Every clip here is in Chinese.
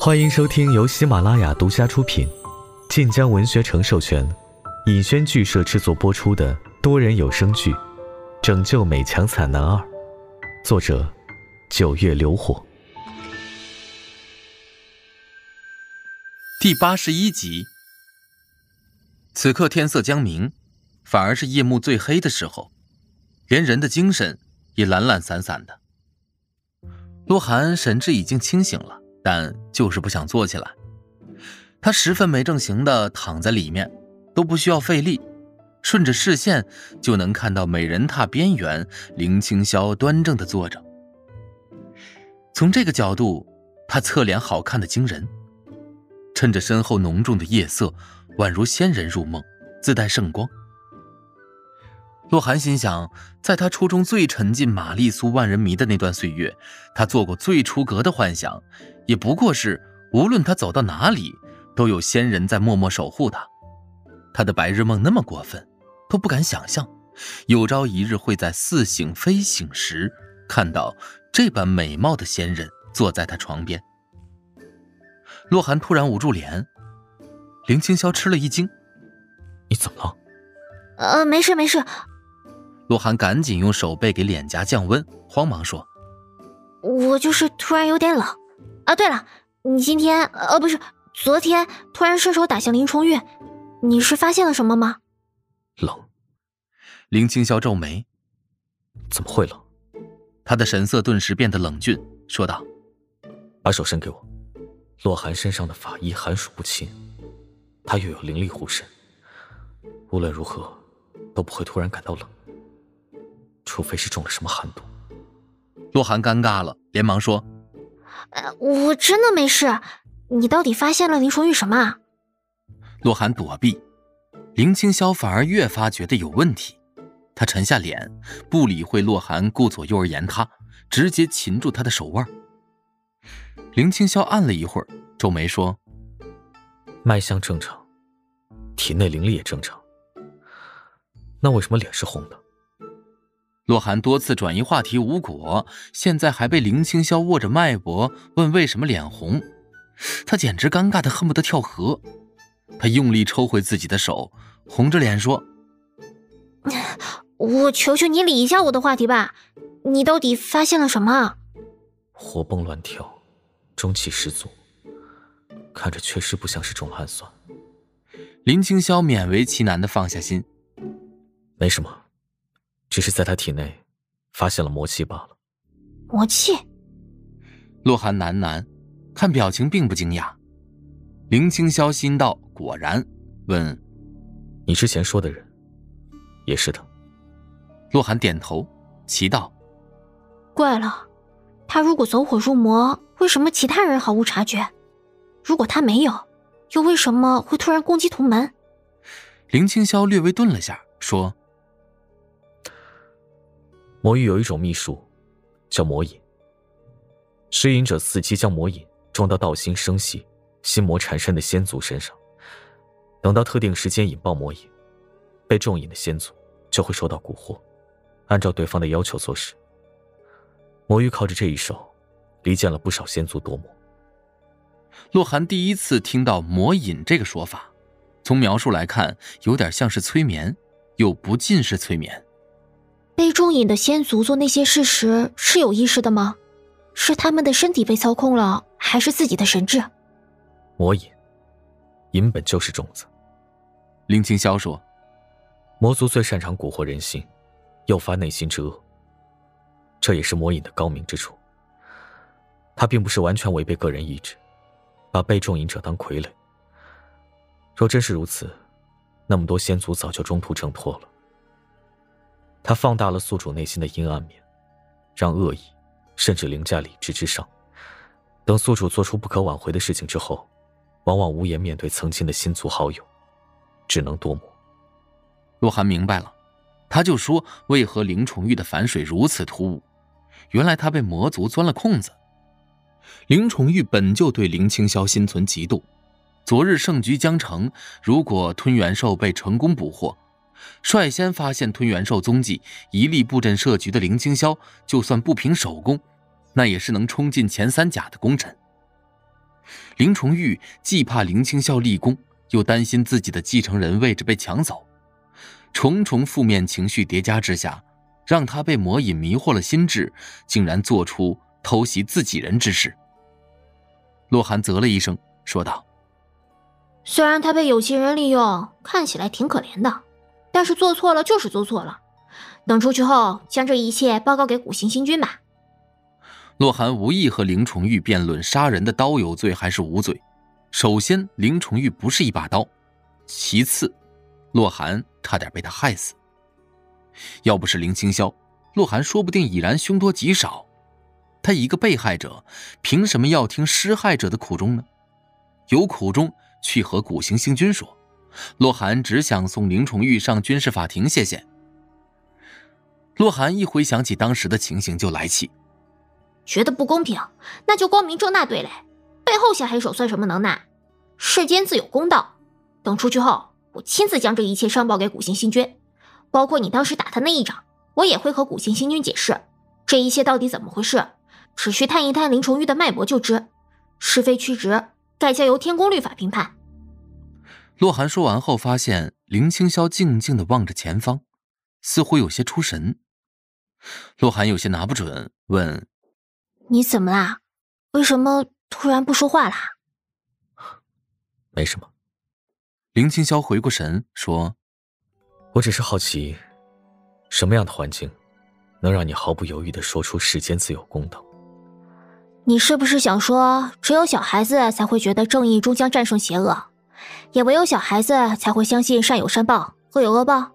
欢迎收听由喜马拉雅独家出品、晋江文学城授权、尹轩剧社制作播出的多人有声剧《拯救美强惨男二》，作者：九月流火，第八十一集。此刻天色将明，反而是夜幕最黑的时候，连人的精神也懒懒散散的。洛寒神志已经清醒了。但就是不想坐起来，他十分没正形的躺在里面，都不需要费力，顺着视线就能看到美人榻边缘，林青霄端正的坐着。从这个角度，他侧脸好看的惊人，趁着身后浓重的夜色，宛如仙人入梦，自带圣光。洛寒心想，在他初中最沉浸玛丽苏万人迷的那段岁月，他做过最出格的幻想，也不过是无论他走到哪里，都有仙人在默默守护他。他的白日梦那么过分，都不敢想象，有朝一日会在似醒非醒时，看到这般美貌的仙人坐在他床边。洛寒突然捂住脸，林青霄吃了一惊：“你怎么了？”“呃，没事没事。”洛寒赶紧用手背给脸颊降温，慌忙说：“我就是突然有点冷。啊，对了，你今天呃不是昨天突然伸手打向林重玉，你是发现了什么吗？”冷。林青霄皱眉：“怎么会冷？”他的神色顿时变得冷峻，说道：“把手伸给我。”洛寒身上的法衣寒暑不侵，他又有灵力护身，无论如何都不会突然感到冷。除非是中了什么寒毒，洛寒尴尬了，连忙说：“呃，我真的没事。你到底发现了林崇玉什么？”洛寒躲避，林清霄反而越发觉得有问题。他沉下脸，不理会洛寒顾左右而言他，直接擒住他的手腕。林清霄按了一会儿，皱眉说：“脉象正常，体内灵力也正常，那为什么脸是红的？”洛寒多次转移话题无果，现在还被林青霄握着脉搏问为什么脸红，他简直尴尬的恨不得跳河。他用力抽回自己的手，红着脸说：“我求求你理一下我的话题吧，你到底发现了什么？”活蹦乱跳，中气十足，看着确实不像是中了暗算。林青霄勉为其难的放下心：“没什么。”只是在他体内发现了魔气罢了。魔气？洛寒喃喃，看表情并不惊讶。林青霄心道：果然。问：你之前说的人，也是的。洛寒点头，奇道：怪了，他如果走火入魔，为什么其他人毫无察觉？如果他没有，又为什么会突然攻击同门？林青霄略微顿了下，说。魔域有一种秘术，叫魔引。施引者伺机将魔引装到道心生息、心魔缠身的仙族身上，等到特定时间引爆魔引，被重引的仙族就会受到蛊惑，按照对方的要求做事。魔域靠着这一手，离间了不少仙族夺魔。洛寒第一次听到“魔引”这个说法，从描述来看，有点像是催眠，又不尽是催眠。被重引的仙族做那些事时是有意识的吗？是他们的身体被操控了，还是自己的神智？魔引，引本就是种子。林青霄说：“魔族最擅长蛊惑人心，诱发内心之恶。这也是魔引的高明之处。他并不是完全违背个人意志，把被重引者当傀儡。若真是如此，那么多仙族早就中途挣脱了。”他放大了宿主内心的阴暗面，让恶意甚至凌驾理智之上。等宿主做出不可挽回的事情之后，往往无颜面对曾经的心族好友，只能夺魔。洛寒明白了，他就说为何林崇玉的反水如此突兀，原来他被魔族钻了空子。林崇玉本就对林青霄心存嫉妒，昨日胜局将成，如果吞元兽被成功捕获。率先发现吞元兽踪迹、一力布阵设局的林青霄，就算不凭手功，那也是能冲进前三甲的功臣。林重玉既怕林清霄立功，又担心自己的继承人位置被抢走，重重负面情绪叠加之下，让他被魔引迷惑了心智，竟然做出偷袭自己人之事。洛寒啧了一声，说道：“虽然他被有心人利用，看起来挺可怜的，但是做错了就是做错了。等出去后，将这一切报告给古行星君吧。”洛寒无意和林重玉辩论杀人的刀有罪还是无罪。首先，林重玉不是一把刀；其次，洛寒差点被他害死。要不是林清霄，洛寒说不定已然凶多吉少。他一个被害者，凭什么要听施害者的苦衷呢？有苦衷去和古行星君说。洛寒只想送林崇玉上军事法庭，谢谢。洛寒一回想起当时的情形就来气。觉得不公平，那就光明正大对垒，背后下黑手算什么能耐？世间自有公道。等出去后，我亲自将这一切上报给古行星君，包括你当时打他那一掌，我也会和古行星君解释这一切到底怎么回事。只需探一探林崇玉的脉搏就知，是非曲直，该交由天宫律法评判。洛寒说完后，发现林清霄静静的望着前方，似乎有些出神。洛寒有些拿不准，问。你怎么啦？为什么突然不说话啦？没什么。林清霄回过神说：“我只是好奇，什么样的环境，能让你毫不犹豫的说出世间自有公道？你是不是想说，只有小孩子才会觉得正义终将战胜邪恶，也唯有小孩子才会相信善有善报，恶有恶报？”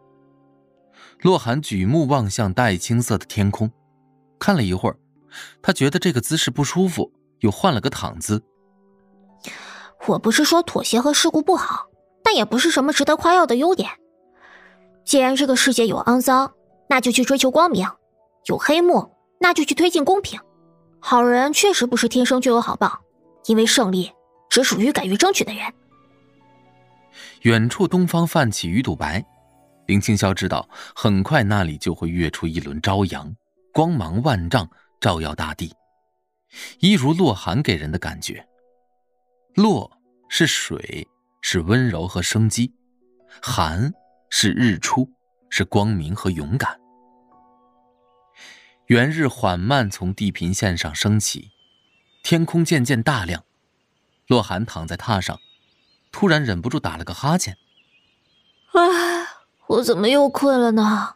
洛寒举目望向黛青色的天空，看了一会儿。他觉得这个姿势不舒服，又换了个躺姿。我不是说妥协和世故不好，但也不是什么值得夸耀的优点。既然这个世界有肮脏，那就去追求光明；有黑幕，那就去推进公平。好人确实不是天生就有好报，因为胜利只属于敢于争取的人。远处东方泛起鱼肚白，林青霄知道，很快那里就会跃出一轮朝阳，光芒万丈。照耀大地，一如洛寒给人的感觉。洛是水，是温柔和生机；寒是日出，是光明和勇敢。元日缓慢从地平线上升起，天空渐渐大亮。洛寒躺在榻上，突然忍不住打了个哈欠。唉，我怎么又困了呢？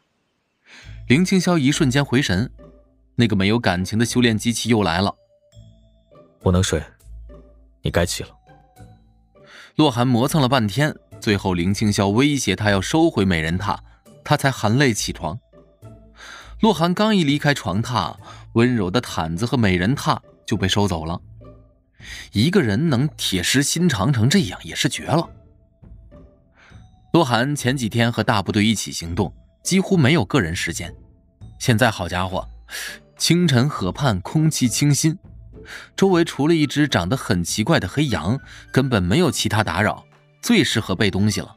林青霄一瞬间回神。那个没有感情的修炼机器又来了。我能睡，你该起了。洛寒磨蹭了半天，最后林青霄威胁他要收回美人榻，他才含泪起床。洛寒刚一离开床榻，温柔的毯子和美人榻就被收走了。一个人能铁石心肠成这样，也是绝了。洛寒前几天和大部队一起行动，几乎没有个人时间，现在好家伙！清晨河畔空气清新，周围除了一只长得很奇怪的黑羊，根本没有其他打扰，最适合背东西了。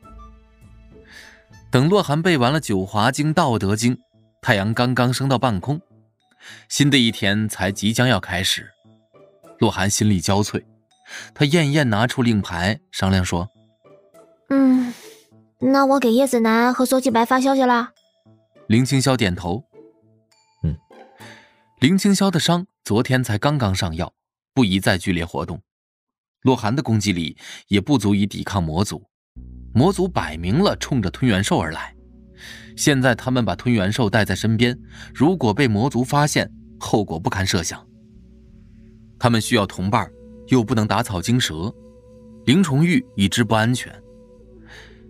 等洛寒背完了《九华经》《道德经》，太阳刚刚升到半空，新的一天才即将要开始。洛寒心力交瘁，他艳艳拿出令牌，商量说：“嗯，那我给叶子楠和苏继白发消息了。”林青霄点头。嗯林清霄的伤昨天才刚刚上药，不宜再剧烈活动。洛寒的攻击力也不足以抵抗魔族，魔族摆明了冲着吞元兽而来。现在他们把吞元兽带在身边，如果被魔族发现，后果不堪设想。他们需要同伴，又不能打草惊蛇。林崇玉已知不安全。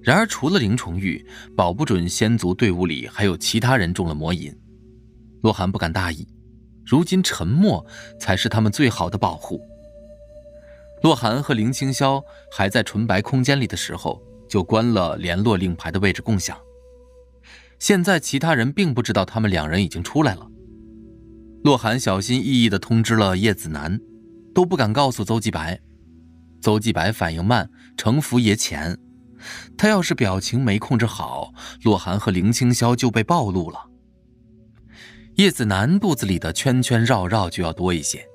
然而，除了林崇玉，保不准仙族队伍里还有其他人中了魔引。洛寒不敢大意。如今沉默才是他们最好的保护。洛寒和林清霄还在纯白空间里的时候，就关了联络令牌的位置共享。现在其他人并不知道他们两人已经出来了。洛寒小心翼翼地通知了叶子楠，都不敢告诉邹继白。邹继白反应慢，城府也浅，他要是表情没控制好，洛寒和林清霄就被暴露了。叶子楠肚子里的圈圈绕绕就要多一些，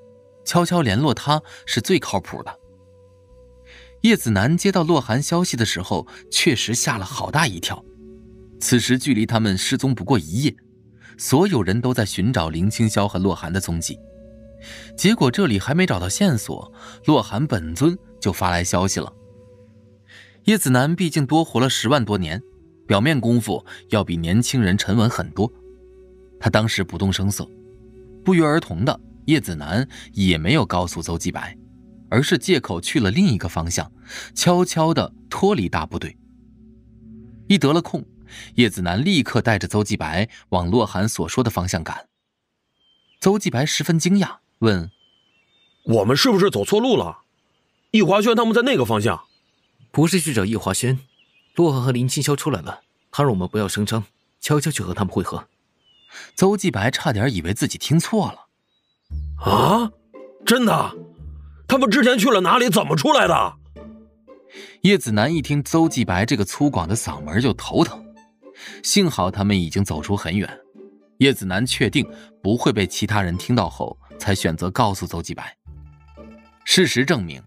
悄悄联络他是最靠谱的。叶子楠接到洛寒消息的时候，确实吓了好大一跳。此时距离他们失踪不过一夜，所有人都在寻找林清霄和洛寒的踪迹。结果这里还没找到线索，洛寒本尊就发来消息了。叶子楠毕竟多活了十万多年，表面功夫要比年轻人沉稳很多。他当时不动声色，不约而同的，叶子楠也没有告诉邹继白。而是借口去了另一个方向，悄悄地脱离大部队。一得了空，叶子楠立刻带着邹继白往洛寒所说的方向赶。邹继白十分惊讶，问：“我们是不是走错路了？易华轩他们在那个方向？不是去找易华轩，洛寒和林清霄出来了，他让我们不要声张，悄悄去和他们会合。”邹继白差点以为自己听错了。啊，真的？他们之前去了哪里？怎么出来的？叶子楠一听邹继白这个粗犷的嗓门就头疼。幸好他们已经走出很远，叶子楠确定不会被其他人听到后，才选择告诉邹继白。事实证明，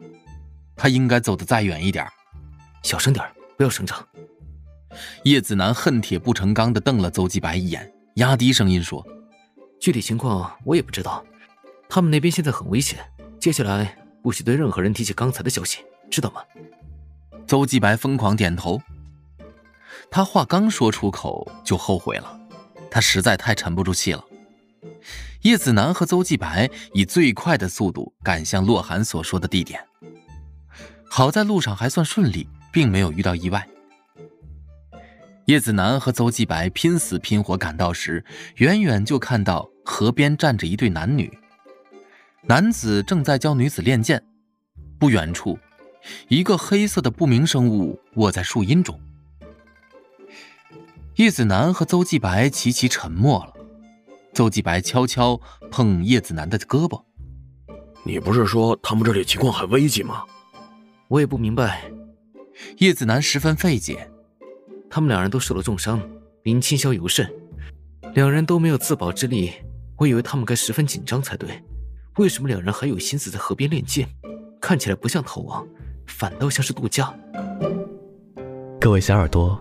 他应该走得再远一点。小声点，不要声张。叶子楠恨铁不成钢地瞪了邹继白一眼，压低声音说：“具体情况我也不知道，他们那边现在很危险，接下来。”不许对任何人提起刚才的消息，知道吗？邹继白疯狂点头。他话刚说出口，就后悔了。他实在太沉不住气了。叶子楠和邹继白以最快的速度赶向洛寒所说的地点。好在路上还算顺利，并没有遇到意外。叶子楠和邹继白拼死拼活赶到时，远远就看到河边站着一对男女。男子正在教女子练剑，不远处，一个黑色的不明生物卧在树荫中。叶子楠和邹继白齐齐沉默了。邹继白悄悄碰叶子楠的胳膊：“你不是说他们这里情况很危急吗？”我也不明白。叶子楠十分费解。他们两人都受了重伤，林清霄尤甚，两人都没有自保之力。我以为他们该十分紧张才对。为什么两人还有心思在河边练剑？看起来不像逃亡，反倒像是度假。各位小耳朵，